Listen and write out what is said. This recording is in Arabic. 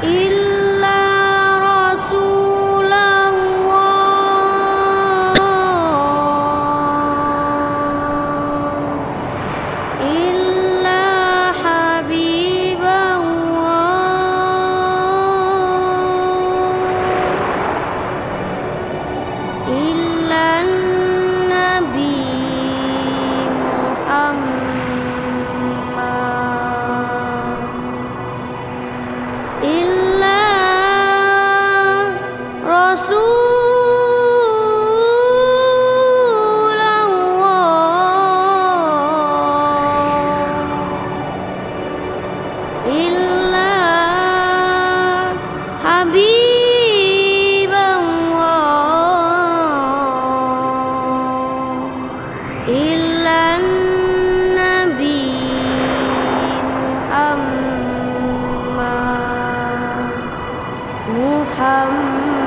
y محمد